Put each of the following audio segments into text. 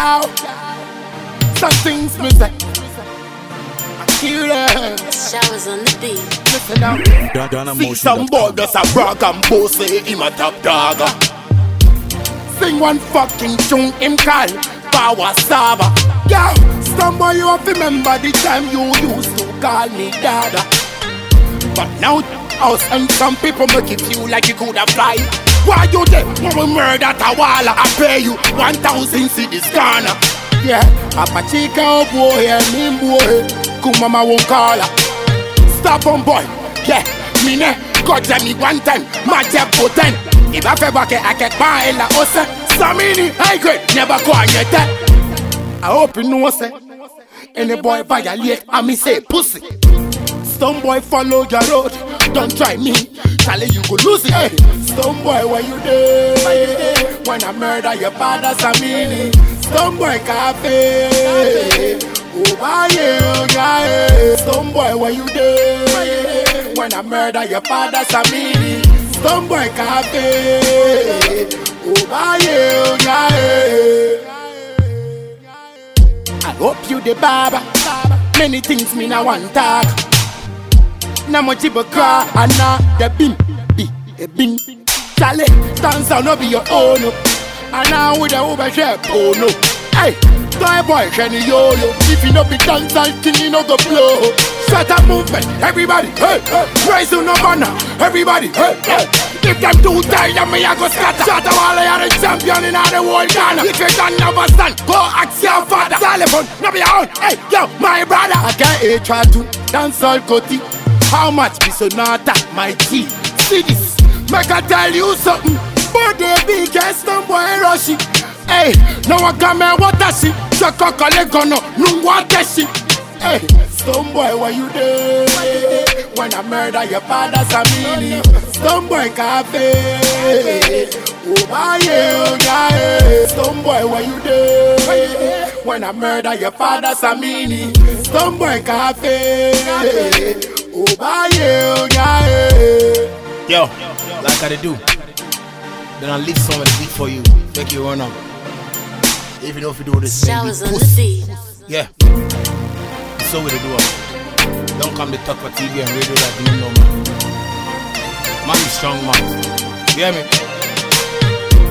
Yo, some things me say. I kill them. Showers on the beat. Listen now. See some boy just a brag and boast say him a top dog. Sing one fucking tune him call Power Saba. Yo, some boy you have to remember the time you used to call me dada. But now us and some people make it feel like you could have fly. Why you there? When we murder Tawala, I pay you one thousand cedis Ghana. Yeah, Apachika oh boy, yeah, me boy, Kumama won't call her. Stop on boy, yeah, me ne, God tell me one time, my job for ten. If I feel back, I can buy a la. Samini, high grade, never go on yet. I hope you know, say, any boy violate, I me say pussy. Some boy follow your road, don't try me. Charlie, you go lose it. Hey, some boy, where you there? When I murder your father, Samini. Some boy, cafe. Oh, my, yeah, yeah. Some boy, where you there? When I murder your father, Samini. Some boy, cafe. Oh, my, yeah, yeah. I hope you the barber. Many things me now want talk. Na mo jibo cry and na the bin be a bin. Charlie, dance no be your own. oh. And now with the over share oh no. Hey, toy boy can yo yo. If you no be dance king, you no go blow. Oh. Shut up movement, everybody. Hey, hey. Raise to no banner, everybody. Hey, hey. If them too tired, me I go scatter. Shut up all of the champion in all the world Ghana. If you don't never stand, go ask your father. Telephone, no be your own. Hey, yo, my brother. I can't a try to dance all cutty. How much be so not my tea? See this, make I tell you something. But the biggest no boy rush it. Hey, no one come and what I see. Chaka kale gono, no what I see. Hey, some boy, where you there? When I murder your father's family. Some boy cafe. Oh, my, yeah, yeah. Some boy, where you there? When I murder your father's family. Some boy cafe. My, yeah, yeah. Yo, like I dey do. Then I leave some of the beat for you. Make you run up. If you if you do this, Showers on maybe the pussy. beat. Yeah. So we do am. Don't come to talk for TV and radio like you no know man. Man is strong man. You hear me?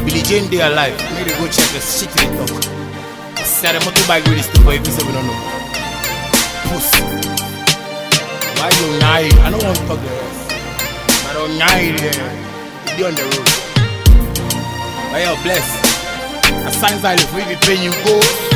Billy Jane dey alive. Make they go check the shit they talk. Say the motorbike with this stuff, but if you say we don't know. Pussy. Why you nine? I don't want to the rest. I don't nine there. You on the road. But yo, bless. A signs I live, we be paying you go.